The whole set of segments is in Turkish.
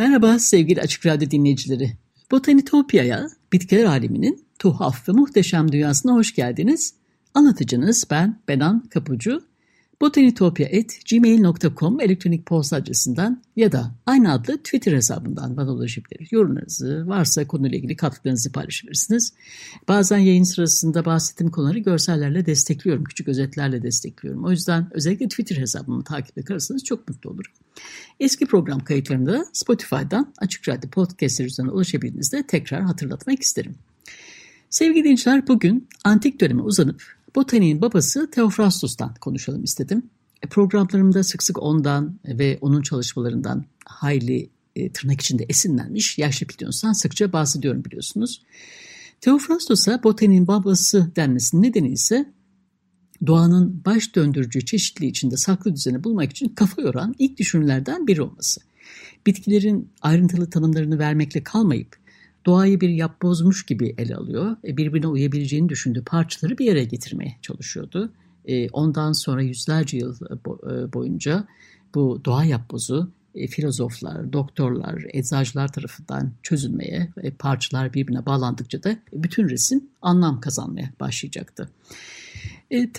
Merhaba sevgili Açık Radyo dinleyicileri. Botanitopya'ya, bitkiler aleminin tuhaf ve muhteşem dünyasına hoş geldiniz. Anlatıcınız ben Benan Kapucu botanitopya.gmail.com elektronik posta adresinden ya da aynı adlı Twitter hesabından bana ulaşabilir. Yorumlarınızı, varsa konuyla ilgili katkılarınızı paylaşabilirsiniz. Bazen yayın sırasında bahsettiğim konuları görsellerle destekliyorum, küçük özetlerle destekliyorum. O yüzden özellikle Twitter hesabımı takip ederseniz çok mutlu olurum. Eski program kayıtlarında Spotify'dan Açık Radyo Podcast'ler üzerinden ulaşabildiğinizde tekrar hatırlatmak isterim. Sevgili dinleyiciler bugün antik döneme uzanıp Botaniğin babası Theophrastus'tan konuşalım istedim. E, programlarımda sık sık ondan ve onun çalışmalarından hayli e, tırnak içinde esinlenmiş yaşlı Plinius'tan sıkça bahsediyorum biliyorsunuz. Theophrastus'a botaniğin babası denmesinin nedeni ise doğanın baş döndürücü çeşitliliği içinde saklı düzeni bulmak için kafa yoran ilk düşünürlerden biri olması. Bitkilerin ayrıntılı tanımlarını vermekle kalmayıp doğayı bir yapbozmuş gibi ele alıyor. E, birbirine uyabileceğini düşündüğü parçaları bir yere getirmeye çalışıyordu. E, ondan sonra yüzlerce yıl e, boyunca bu doğa yapbozu filozoflar, doktorlar, eczacılar tarafından çözülmeye, parçalar birbirine bağlandıkça da bütün resim anlam kazanmaya başlayacaktı. E,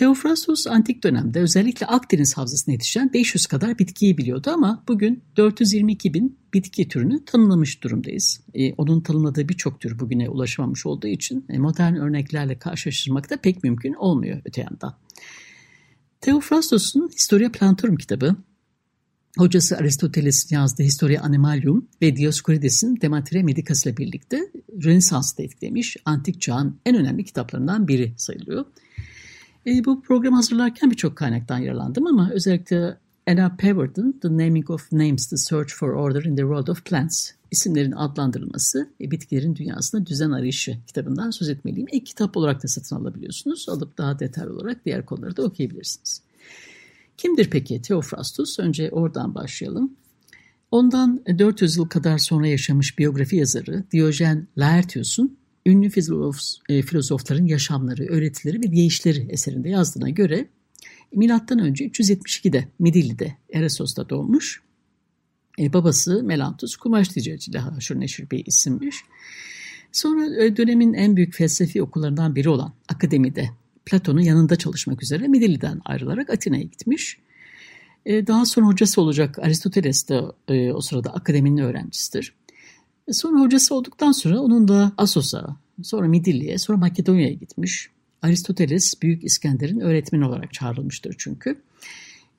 antik dönemde özellikle Akdeniz havzasına yetişen 500 kadar bitkiyi biliyordu ama bugün 422 bin bitki türünü tanımlamış durumdayız. E, onun tanımladığı birçok tür bugüne ulaşamamış olduğu için e, modern örneklerle karşılaştırmak da pek mümkün olmuyor öte yandan. Theophrastus'un Historia Plantorum kitabı, hocası Aristoteles'in yazdığı Historia Animalium ve Dioscorides'in Demetria Medicas ile birlikte Rönesans'ta etkilemiş antik çağın en önemli kitaplarından biri sayılıyor. E, bu programı hazırlarken birçok kaynaktan yararlandım ama özellikle Anna Pevard'ın The Naming of Names, The Search for Order in the World of Plants isimlerin adlandırılması ve bitkilerin dünyasında düzen arayışı kitabından söz etmeliyim. İlk kitap olarak da satın alabiliyorsunuz. Alıp daha detaylı olarak diğer konuları da okuyabilirsiniz. Kimdir peki Theophrastus? Önce oradan başlayalım. Ondan 400 yıl kadar sonra yaşamış biyografi yazarı Diyojen Laertius'un ünlü filozof, e, filozofların yaşamları, öğretileri ve deyişleri eserinde yazdığına göre milattan önce 372'de Midilli'de Eresos'ta doğmuş. E, babası Melantus kumaş ticaretiyle haşır neşir bir isimmiş. Sonra e, dönemin en büyük felsefi okullarından biri olan akademide Platon'un yanında çalışmak üzere Midilli'den ayrılarak Atina'ya gitmiş. E, daha sonra hocası olacak Aristoteles de e, o sırada akademinin öğrencisidir. Sonra hocası olduktan sonra onun da Asos'a, sonra Midilli'ye, sonra Makedonya'ya gitmiş. Aristoteles Büyük İskender'in öğretmeni olarak çağrılmıştır çünkü.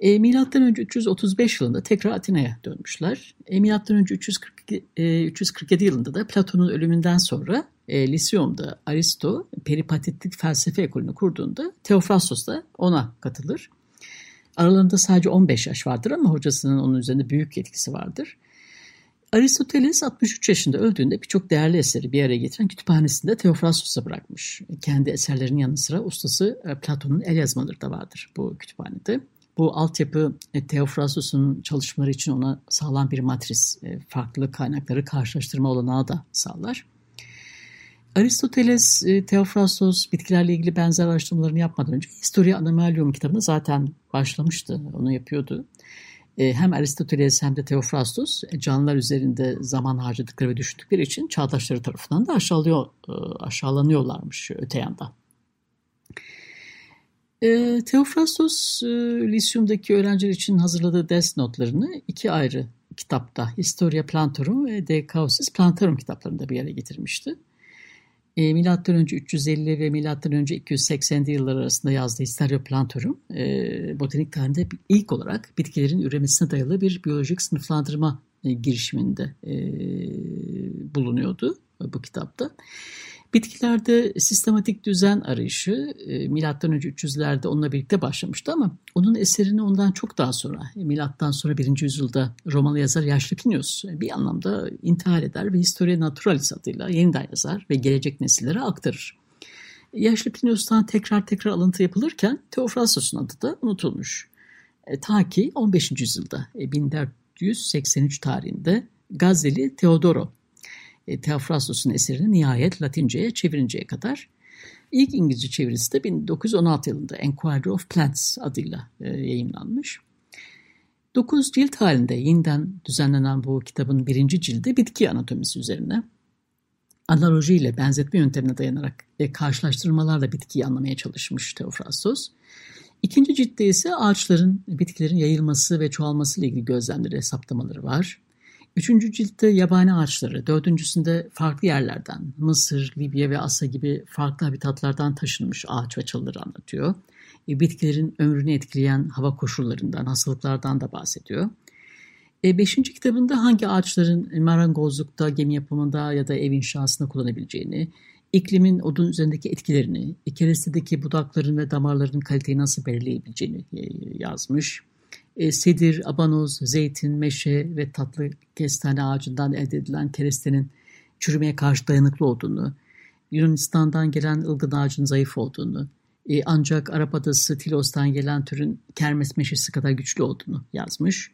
E, Milattan önce 335 yılında tekrar Atina'ya dönmüşler. E, Milattan önce 342, e, 347 yılında da Platon'un ölümünden sonra e, Lisyon'da Aristo peripatetik felsefe ekolünü kurduğunda Teofrastos da ona katılır. Aralarında sadece 15 yaş vardır ama hocasının onun üzerinde büyük etkisi vardır. Aristoteles 63 yaşında öldüğünde birçok değerli eseri bir araya getiren kütüphanesinde Theophrastus'a bırakmış. Kendi eserlerinin yanı sıra ustası e, Platon'un el yazmaları da vardır bu kütüphanede. Bu altyapı e, Theophrastus'un çalışmaları için ona sağlam bir matris, e, farklı kaynakları karşılaştırma olanağı da sağlar. Aristoteles, Theophrastus bitkilerle ilgili benzer araştırmalarını yapmadan önce Historia Animalium kitabını zaten başlamıştı, onu yapıyordu. E, hem Aristoteles hem de Theophrastus e, canlılar üzerinde zaman harcadıkları ve düşündükleri için çağdaşları tarafından da aşağılıyor, e, aşağılanıyorlarmış öte yandan. Theophrastus e, Lisyum'daki öğrenciler için hazırladığı ders notlarını iki ayrı kitapta Historia Plantorum ve De Causis Plantarum kitaplarında bir yere getirmişti. E, milattan önce 350 ve milattan önce 280 yıllar arasında yazdığı Hysteria Plantorum, e, botanik tarihinde ilk olarak bitkilerin üremesine dayalı bir biyolojik sınıflandırma e, girişiminde e, bulunuyordu bu kitapta. Bitkilerde sistematik düzen arayışı e, milattan önce 300'lerde onunla birlikte başlamıştı ama onun eserini ondan çok daha sonra milattan sonra 1. yüzyılda Romalı yazar Yaşlı Plinius e, bir anlamda intihar eder ve Historia Naturalis adıyla yeniden yazar ve gelecek nesillere aktarır. Yaşlı Plinius'tan tekrar tekrar alıntı yapılırken Teofrastos'un adı da unutulmuş. E, ta ki 15. yüzyılda e, 1483 tarihinde Gazeli Teodoro e, Theophrastos'un eserini nihayet Latince'ye çevirinceye kadar. İlk İngilizce çevirisi de 1916 yılında Enquiry of Plants adıyla e, yayınlanmış. 9 cilt halinde yeniden düzenlenen bu kitabın birinci cildi bitki anatomisi üzerine analojiyle benzetme yöntemine dayanarak e, karşılaştırmalarla bitkiyi anlamaya çalışmış Theophrastos. İkinci ciltte ise ağaçların, bitkilerin yayılması ve çoğalması ile ilgili gözlemleri, saptamaları var. Üçüncü ciltte yabani ağaçları, dördüncüsünde farklı yerlerden, Mısır, Libya ve Asya gibi farklı habitatlardan taşınmış ağaç ve çalıları anlatıyor. E, bitkilerin ömrünü etkileyen hava koşullarından, hastalıklardan da bahsediyor. E, beşinci kitabında hangi ağaçların marangozlukta, gemi yapımında ya da ev inşasında kullanabileceğini, iklimin odun üzerindeki etkilerini, kerestedeki budakların ve damarların kaliteyi nasıl belirleyebileceğini e, yazmış. E, sedir, abanoz, zeytin, meşe ve tatlı kestane ağacından elde edilen kerestenin çürümeye karşı dayanıklı olduğunu, Yunanistan'dan gelen ılgın ağacın zayıf olduğunu, e, ancak Arap adası Tilos'tan gelen türün kermes meşesi kadar güçlü olduğunu yazmış.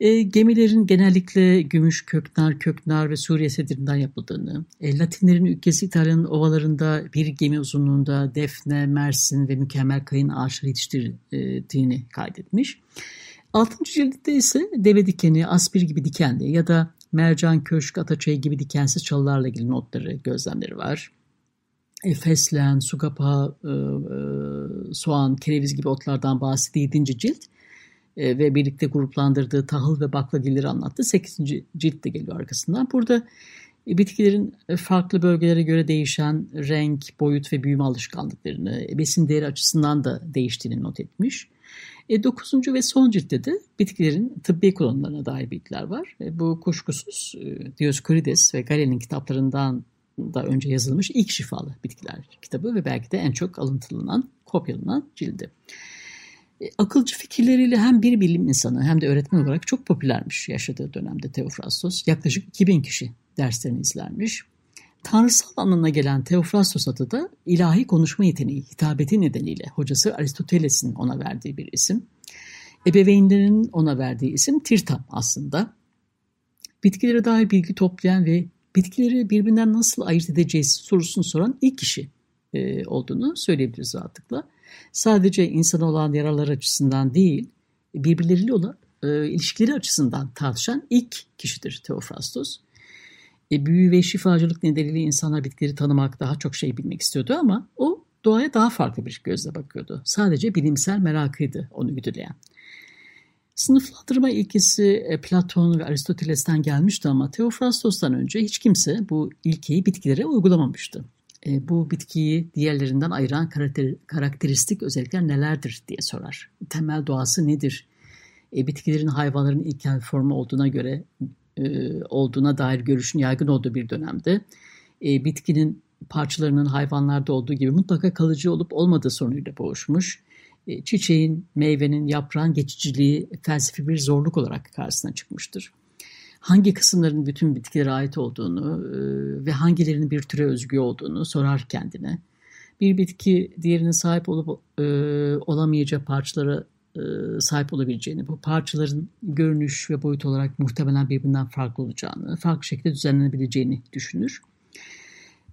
E, gemilerin genellikle gümüş, köknar, köknar ve Suriye sedirinden yapıldığını, e, Latinlerin ülkesi İtalya'nın ovalarında bir gemi uzunluğunda defne, mersin ve mükemmel kayın ağaçları yetiştirdiğini kaydetmiş. Altıncı cildinde ise deve dikeni, aspir gibi dikenli ya da mercan, köşk, ataçayı gibi dikensiz çalılarla ilgili notları, gözlemleri var. E, fesleğen, sugapa, e, e, soğan, kereviz gibi otlardan bahsediyor 7. cilt e, ve birlikte gruplandırdığı tahıl ve baklagilleri anlattı. 8. cilt de geliyor arkasından. Burada e, bitkilerin e, farklı bölgelere göre değişen renk, boyut ve büyüme alışkanlıklarını, besin değeri açısından da değiştiğini not etmiş. E, 9. ve son ciltte de bitkilerin tıbbi kullanımlarına dair bilgiler var. Bu kuşkusuz Dioskurides ve Galen'in kitaplarından da önce yazılmış ilk şifalı bitkiler kitabı ve belki de en çok alıntılanan, kopyalanan cildi. E, akılcı fikirleriyle hem bir bilim insanı hem de öğretmen olarak çok popülermiş yaşadığı dönemde Teofrastos. Yaklaşık 2000 kişi derslerini izlermiş. Tanrısal anlamına gelen Teofrastos adı da ilahi konuşma yeteneği, hitabeti nedeniyle hocası Aristoteles'in ona verdiği bir isim. Ebeveynlerinin ona verdiği isim Tirtam aslında. Bitkilere dair bilgi toplayan ve bitkileri birbirinden nasıl ayırt edeceğiz sorusunu soran ilk kişi e, olduğunu söyleyebiliriz rahatlıkla sadece insana olan yaralar açısından değil, birbirleriyle olan e, ilişkileri açısından tartışan ilk kişidir Teofrastos. E, büyü ve şifacılık nedeniyle insanlar bitkileri tanımak, daha çok şey bilmek istiyordu ama o doğaya daha farklı bir gözle bakıyordu. Sadece bilimsel merakıydı onu güdüleyen. Sınıflandırma ilkesi e, Platon ve Aristoteles'ten gelmişti ama Teofrastos'tan önce hiç kimse bu ilkeyi bitkilere uygulamamıştı e, bu bitkiyi diğerlerinden ayıran karakter, karakteristik özellikler nelerdir diye sorar. Temel doğası nedir? E, bitkilerin hayvanların ilkel formu olduğuna göre e, olduğuna dair görüşün yaygın olduğu bir dönemde e, bitkinin parçalarının hayvanlarda olduğu gibi mutlaka kalıcı olup olmadığı sorunuyla boğuşmuş. E, çiçeğin, meyvenin, yaprağın geçiciliği felsefi bir zorluk olarak karşısına çıkmıştır hangi kısımların bütün bitkilere ait olduğunu e, ve hangilerinin bir türe özgü olduğunu sorar kendine. Bir bitki diğerinin sahip olup e, olamayacağı parçalara e, sahip olabileceğini, bu parçaların görünüş ve boyut olarak muhtemelen birbirinden farklı olacağını, farklı şekilde düzenlenebileceğini düşünür.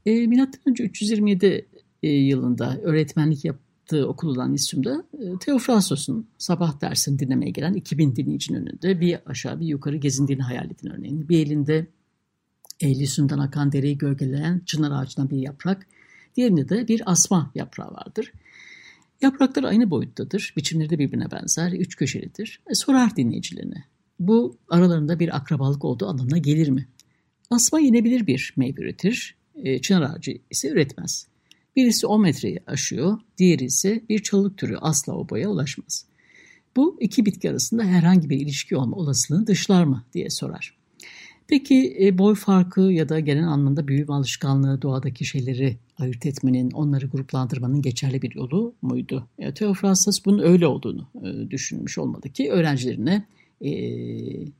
E, Milattan önce 327 e, yılında öğretmenlik yap, yaptığı okul olan İSÜM'de e, Teofrastos'un sabah dersini dinlemeye gelen 2000 dinleyicinin önünde bir aşağı bir yukarı gezindiğini hayal edin örneğin. Bir elinde Ehli İSÜM'den akan dereyi gölgeleyen çınar ağacından bir yaprak, diğerinde de bir asma yaprağı vardır. Yapraklar aynı boyuttadır, biçimleri de birbirine benzer, üç köşelidir. E, sorar dinleyicilerine, bu aralarında bir akrabalık olduğu anlamına gelir mi? Asma yenebilir bir meyve üretir, e, çınar ağacı ise üretmez. Birisi 10 metreyi aşıyor, diğeri ise bir çalılık türü asla o boya ulaşmaz. Bu iki bitki arasında herhangi bir ilişki olma olasılığını dışlar mı diye sorar. Peki e, boy farkı ya da genel anlamda büyüme alışkanlığı doğadaki şeyleri ayırt etmenin, onları gruplandırmanın geçerli bir yolu muydu? E, Theophrastus bunun öyle olduğunu e, düşünmüş olmadı ki öğrencilerine e,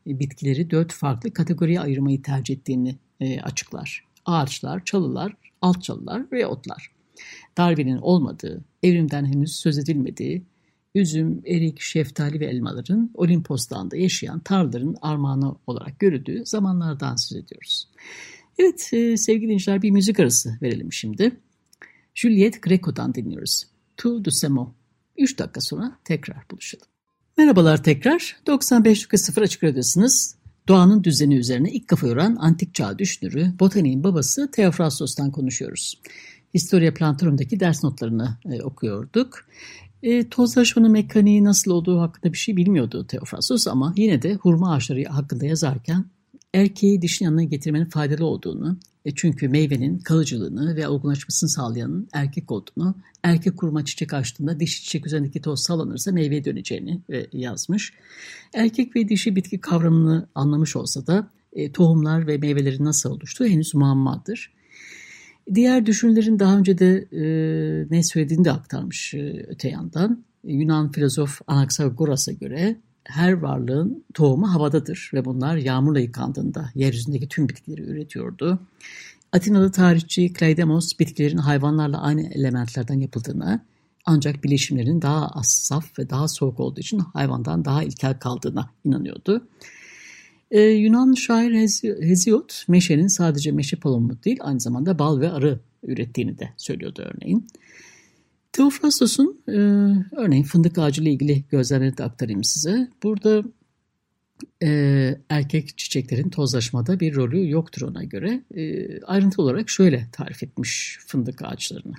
bitkileri dört farklı kategoriye ayırmayı tercih ettiğini e, açıklar. Ağaçlar, çalılar, alt çalılar ve otlar. Darwin'in olmadığı, evrimden henüz söz edilmediği, üzüm, erik, şeftali ve elmaların Olimpos Dağı'nda yaşayan tarlaların armağanı olarak görüldüğü zamanlardan söz ediyoruz. Evet e, sevgili dinleyiciler bir müzik arası verelim şimdi. Juliet Greco'dan dinliyoruz. Tu du Semo. 3 dakika sonra tekrar buluşalım. Merhabalar tekrar. 95.0 Açık Radyosu'nuz. Doğanın düzeni üzerine ilk kafa yoran antik çağ düşünürü, botaniğin babası Theophrastos'tan konuşuyoruz. Historia Plantarum'daki ders notlarını e, okuyorduk. E, tozlaşmanın mekaniği nasıl olduğu hakkında bir şey bilmiyordu Theophrastos ama yine de hurma ağaçları hakkında yazarken erkeği dişin yanına getirmenin faydalı olduğunu, e çünkü meyvenin kalıcılığını ve olgunlaşmasını sağlayanın erkek olduğunu, erkek kurma çiçek açtığında dişi çiçek üzerindeki toz sallanırsa meyveye döneceğini e, yazmış. Erkek ve dişi bitki kavramını anlamış olsa da e, tohumlar ve meyvelerin nasıl oluştuğu henüz muammadır. Diğer düşünürlerin daha önce de e, ne söylediğini de aktarmış e, öte yandan. Yunan filozof Anaxagoras'a göre her varlığın tohumu havadadır ve bunlar yağmurla yıkandığında yeryüzündeki tüm bitkileri üretiyordu. Atinalı tarihçi Kleidemos bitkilerin hayvanlarla aynı elementlerden yapıldığını ancak bileşimlerinin daha az saf ve daha soğuk olduğu için hayvandan daha ilkel kaldığına inanıyordu. Ee, Yunan şair Hesiod meşenin sadece meşe palomu değil aynı zamanda bal ve arı ürettiğini de söylüyordu örneğin. Teofrastos'un e, örneğin fındık ağacı ile ilgili gözlemlerini de aktarayım size. Burada e, erkek çiçeklerin tozlaşmada bir rolü yoktur ona göre. E, ayrıntı olarak şöyle tarif etmiş fındık ağaçlarını.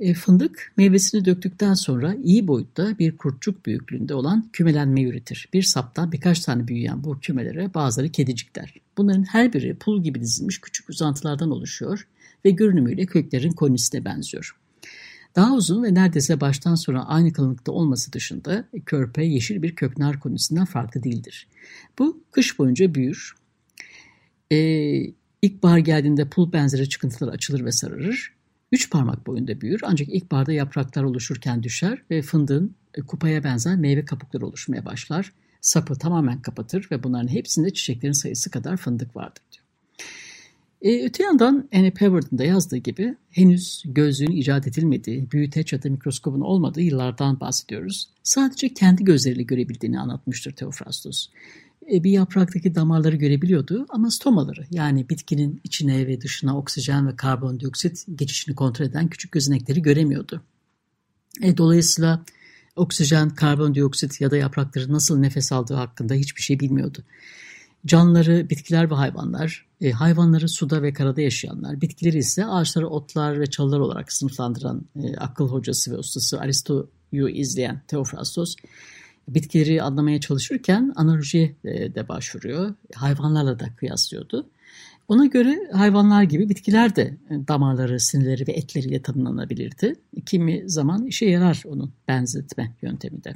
E, fındık meyvesini döktükten sonra iyi boyutta bir kurtçuk büyüklüğünde olan kümelenme üretir. Bir saptan birkaç tane büyüyen bu kümelere bazıları kedicikler. Bunların her biri pul gibi dizilmiş küçük uzantılardan oluşuyor ve görünümüyle köklerin konisine benziyor. Daha uzun ve neredeyse baştan sona aynı kalınlıkta olması dışında körpe yeşil bir köknar konisinden farklı değildir. Bu kış boyunca büyür. Ee, ilkbahar geldiğinde pul benzeri çıkıntılar açılır ve sararır. Üç parmak boyunda büyür ancak ilkbaharda yapraklar oluşurken düşer ve fındığın e, kupaya benzer meyve kabukları oluşmaya başlar. Sapı tamamen kapatır ve bunların hepsinde çiçeklerin sayısı kadar fındık vardır diyor. E, öte yandan Annie Peverd'ın da yazdığı gibi henüz gözlüğün icat edilmediği, büyüteç ya da mikroskobun olmadığı yıllardan bahsediyoruz. Sadece kendi gözleriyle görebildiğini anlatmıştır Theophrastus. E, bir yapraktaki damarları görebiliyordu ama stomaları yani bitkinin içine ve dışına oksijen ve karbondioksit geçişini kontrol eden küçük gözenekleri göremiyordu. E, dolayısıyla oksijen, karbondioksit ya da yaprakları nasıl nefes aldığı hakkında hiçbir şey bilmiyordu. Canlıları bitkiler ve hayvanlar, e, hayvanları suda ve karada yaşayanlar, bitkileri ise ağaçları otlar ve çalılar olarak sınıflandıran e, akıl hocası ve ustası Aristo'yu izleyen Theophrastos, bitkileri anlamaya çalışırken analojiye e, de başvuruyor. Hayvanlarla da kıyaslıyordu. Ona göre hayvanlar gibi bitkiler de e, damarları, sinirleri ve etleriyle tanımlanabilirdi. Kimi zaman işe yarar onun benzetme yöntemi de.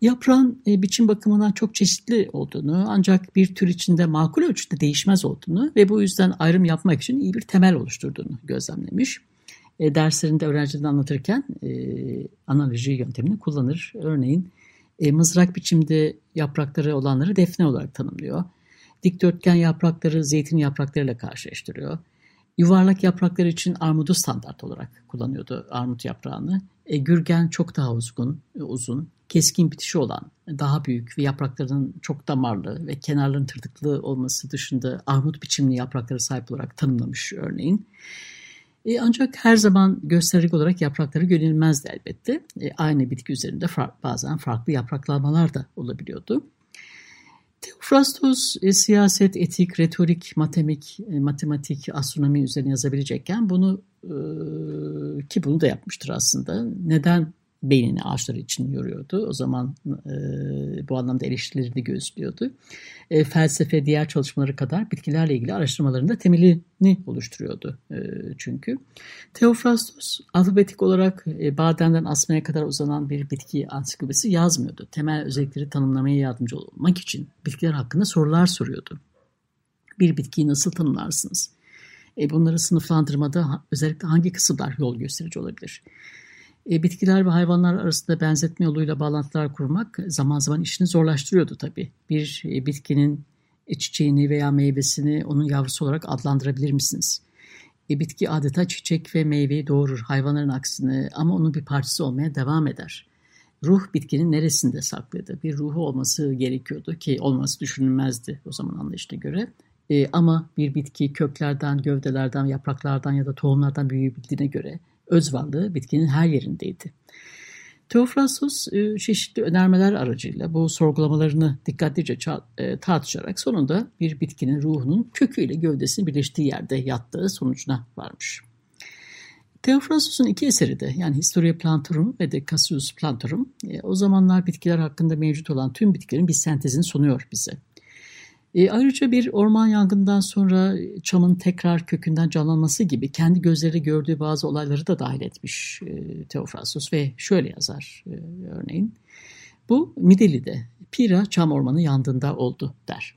Yaprağın e, biçim bakımından çok çeşitli olduğunu ancak bir tür içinde makul ölçüde değişmez olduğunu ve bu yüzden ayrım yapmak için iyi bir temel oluşturduğunu gözlemlemiş. E, derslerinde öğrencilerine anlatırken e, analoji yöntemini kullanır. Örneğin e, mızrak biçimde yaprakları olanları defne olarak tanımlıyor. Dikdörtgen yaprakları zeytin yapraklarıyla karşılaştırıyor. Yuvarlak yapraklar için armudu standart olarak kullanıyordu armut yaprağını. E, gürgen çok daha uzun, uzun, keskin bitişi olan, daha büyük ve yapraklarının çok damarlı ve kenarların tırtıklı olması dışında armut biçimli yaprakları sahip olarak tanımlamış örneğin. E, ancak her zaman gösterge olarak yaprakları görülmezdi elbette. E, aynı bitki üzerinde far, bazen farklı yapraklanmalar da olabiliyordu. Theophrastos e, siyaset, etik, retorik, matematik, e, matematik, astronomi üzerine yazabilecekken bunu e, ki bunu da yapmıştır aslında. Neden beynini ağaçlar için yoruyordu. O zaman e, bu anlamda eleştirileri göğüslüyordu. E, felsefe diğer çalışmaları kadar bitkilerle ilgili araştırmalarında temelini oluşturuyordu e, çünkü. Theophrastus alfabetik olarak e, badenden asmaya kadar uzanan bir bitki ansiklopedisi yazmıyordu. Temel özellikleri tanımlamaya yardımcı olmak için bitkiler hakkında sorular soruyordu. Bir bitkiyi nasıl tanımlarsınız? E, bunları sınıflandırmada özellikle hangi kısımlar yol gösterici olabilir? E, bitkiler ve hayvanlar arasında benzetme yoluyla bağlantılar kurmak zaman zaman işini zorlaştırıyordu tabii. Bir e, bitkinin çiçeğini veya meyvesini onun yavrusu olarak adlandırabilir misiniz? E, bitki adeta çiçek ve meyveyi doğurur hayvanların aksine ama onun bir parçası olmaya devam eder. Ruh bitkinin neresinde saklıydı? Bir ruhu olması gerekiyordu ki olması düşünülmezdi o zaman anlayışına göre. E, ama bir bitki köklerden, gövdelerden, yapraklardan ya da tohumlardan büyüyebildiğine göre öz varlığı bitkinin her yerindeydi. Teofrastos e, çeşitli önermeler aracıyla bu sorgulamalarını dikkatlice e, tartışarak sonunda bir bitkinin ruhunun köküyle gövdesinin birleştiği yerde yattığı sonucuna varmış. Theophrastus'un iki eseri de yani Historia Plantarum ve de Cassius Plantarum e, o zamanlar bitkiler hakkında mevcut olan tüm bitkilerin bir sentezini sunuyor bize. E, ayrıca bir orman yangından sonra çamın tekrar kökünden canlanması gibi kendi gözleri gördüğü bazı olayları da dahil etmiş e, Teofrastus ve şöyle yazar e, örneğin. Bu Mideli'de Pira çam ormanı yandığında oldu der.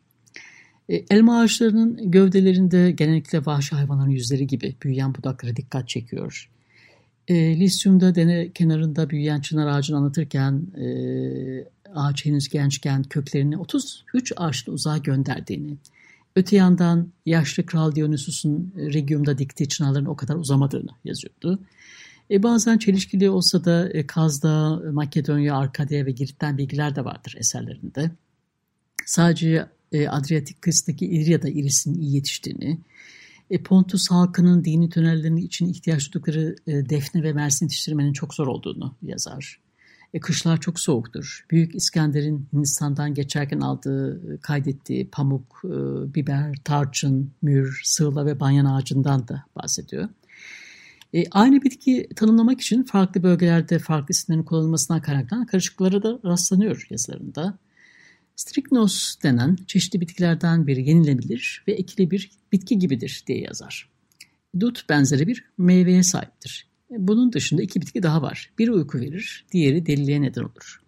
E, elma ağaçlarının gövdelerinde genellikle vahşi hayvanların yüzleri gibi büyüyen budaklara dikkat çekiyor. E, Lisyum'da dene kenarında büyüyen çınar ağacını anlatırken e, ağaç henüz gençken köklerini 33 ağaçlı uzağa gönderdiğini, öte yandan yaşlı Kral Dionysus'un Regium'da diktiği çınarların o kadar uzamadığını yazıyordu. E bazen çelişkili olsa da e, Kaz'da, Makedonya, Arkadya ve Girit'ten bilgiler de vardır eserlerinde. Sadece e, Adriyatik kıyısındaki İlyada irisinin iyi yetiştiğini, e, Pontus halkının dini tünellerinin için ihtiyaç duydukları e, defne ve mersin yetiştirmenin çok zor olduğunu yazar. E, kışlar çok soğuktur. Büyük İskender'in Hindistan'dan geçerken aldığı, kaydettiği pamuk, e, biber, tarçın, mür, sığla ve banyan ağacından da bahsediyor. E, aynı bitki tanımlamak için farklı bölgelerde farklı isimlerin kullanılmasına kaynaklanan karışıklıklara da rastlanıyor yazılarında. Strychnos denen çeşitli bitkilerden biri yenilebilir ve ekili bir bitki gibidir diye yazar. Dut benzeri bir meyveye sahiptir. Bunun dışında iki bitki daha var. Biri uyku verir, diğeri deliliğe neden olur.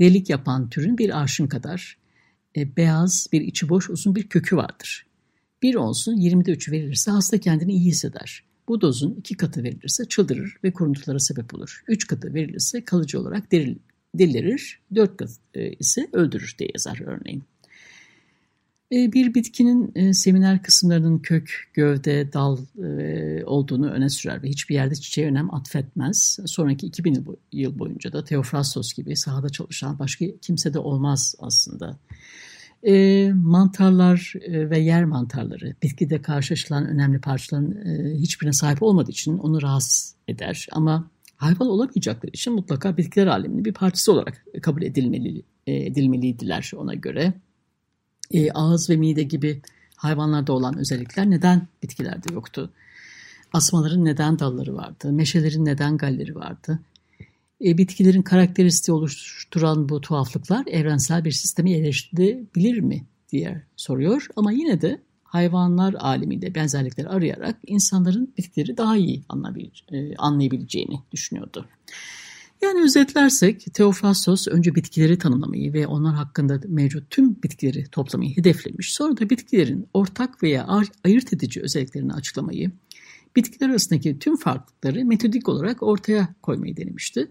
Delilik yapan türün bir arşın kadar e, beyaz, bir içi boş uzun bir kökü vardır. Bir olsun 20'de 3'ü verilirse hasta kendini iyi hisseder. Bu dozun iki katı verilirse çıldırır ve kuruntulara sebep olur. Üç katı verilirse kalıcı olarak deril, delirir, dört katı e, ise öldürür diye yazar örneğin. E, bir bitkinin e, seminer kısımlarının kök, gövde, dal e, olduğunu öne sürer ve hiçbir yerde çiçeğe önem atfetmez. Sonraki 2000 yıl boyunca da Theophrastos gibi sahada çalışan başka kimse de olmaz aslında. mantarlar ve yer mantarları bitkide karşılaşılan önemli parçaların hiçbirine sahip olmadığı için onu rahatsız eder. Ama hayvan olamayacakları için mutlaka bitkiler aleminin bir parçası olarak kabul edilmeli, edilmeliydiler ona göre e, ağız ve mide gibi hayvanlarda olan özellikler neden bitkilerde yoktu? Asmaların neden dalları vardı? Meşelerin neden galleri vardı? E, bitkilerin karakteristiği oluşturan bu tuhaflıklar evrensel bir sistemi eleştirebilir mi diye soruyor. Ama yine de hayvanlar aleminde benzerlikleri arayarak insanların bitkileri daha iyi e, anlayabileceğini düşünüyordu. Yani özetlersek Teofrastos önce bitkileri tanımlamayı ve onlar hakkında mevcut tüm bitkileri toplamayı hedeflemiş. Sonra da bitkilerin ortak veya ayırt edici özelliklerini açıklamayı, bitkiler arasındaki tüm farklılıkları metodik olarak ortaya koymayı denemişti.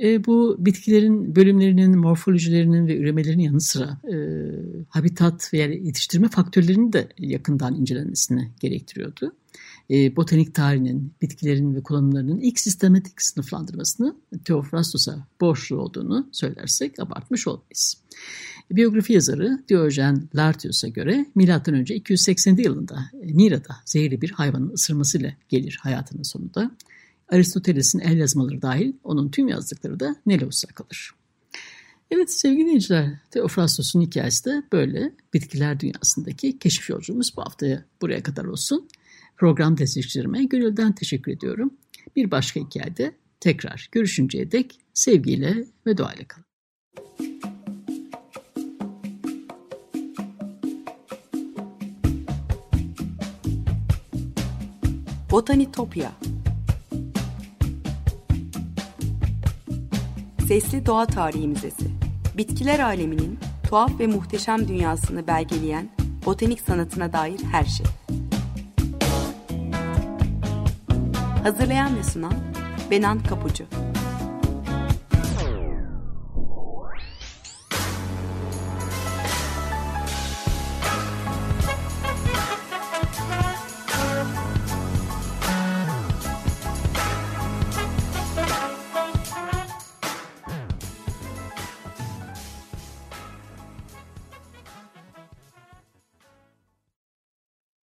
E, bu bitkilerin bölümlerinin, morfolojilerinin ve üremelerinin yanı sıra e, habitat veya yetiştirme faktörlerinin de yakından incelenmesini gerektiriyordu e, botanik tarihinin, bitkilerin ve kullanımlarının ilk sistematik sınıflandırmasını Theophrastos'a borçlu olduğunu söylersek abartmış olmayız. Biyografi yazarı Diojen Lartius'a göre M.Ö. 280 yılında Mira'da zehirli bir hayvanın ısırmasıyla gelir hayatının sonunda. Aristoteles'in el yazmaları dahil onun tüm yazdıkları da Nelos'a kalır. Evet sevgili dinleyiciler, Theophrastos'un hikayesi de böyle bitkiler dünyasındaki keşif yolculuğumuz bu haftaya buraya kadar olsun program destekçilerime gönülden teşekkür ediyorum. Bir başka hikayede tekrar görüşünceye dek sevgiyle ve duayla kalın. Botanitopya Sesli Doğa Tarihi Müzesi Bitkiler aleminin tuhaf ve muhteşem dünyasını belgeleyen botanik sanatına dair her şey. Hazırlayan ve sunan Benan Kapucu